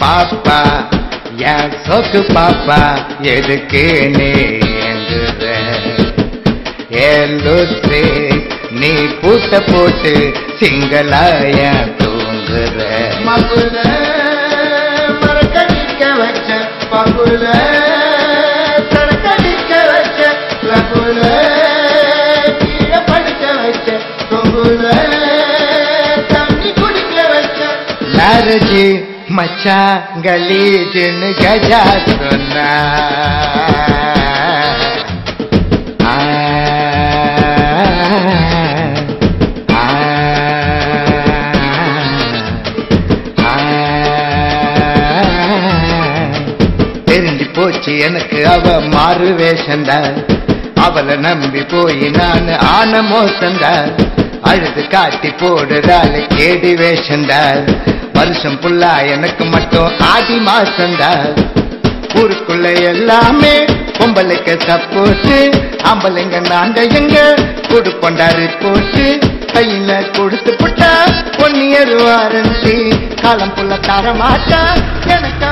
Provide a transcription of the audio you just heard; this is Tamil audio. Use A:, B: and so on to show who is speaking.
A: பாப்பா. என் சொக்கு பாப்பா? எதுக்கு நீ ஏலுசே நீ பூட்ட போட்டு சிங்களாய தூங்குற.
B: மகுல மரக்கடிக்க வச்ச பகுல
A: லாரஜி மச்சான் கலீஜுன்னு கஜா ஆ, தெரிஞ்சு போச்சு எனக்கு அவ மாறு வேஷந்த அவளை நம்பி போய் நான் ஆன மோசந்தா அழுது காட்டி போடுறாள் கேடி வேஷந்தாள் வருஷம் புல்லா எனக்கு மட்டும் ஆதி மாசந்தா ஊருக்குள்ள எல்லாமே பொம்பளைக்கு சப்போட்டு ஆம்பளைங்க நாங்க எங்க? கொடுப்பொண்டாரு போட்டு கையில கொடுத்து புட்டா பொன்னியர் வாரண்டி காலம் புள்ள தர மாட்டா எனக்கு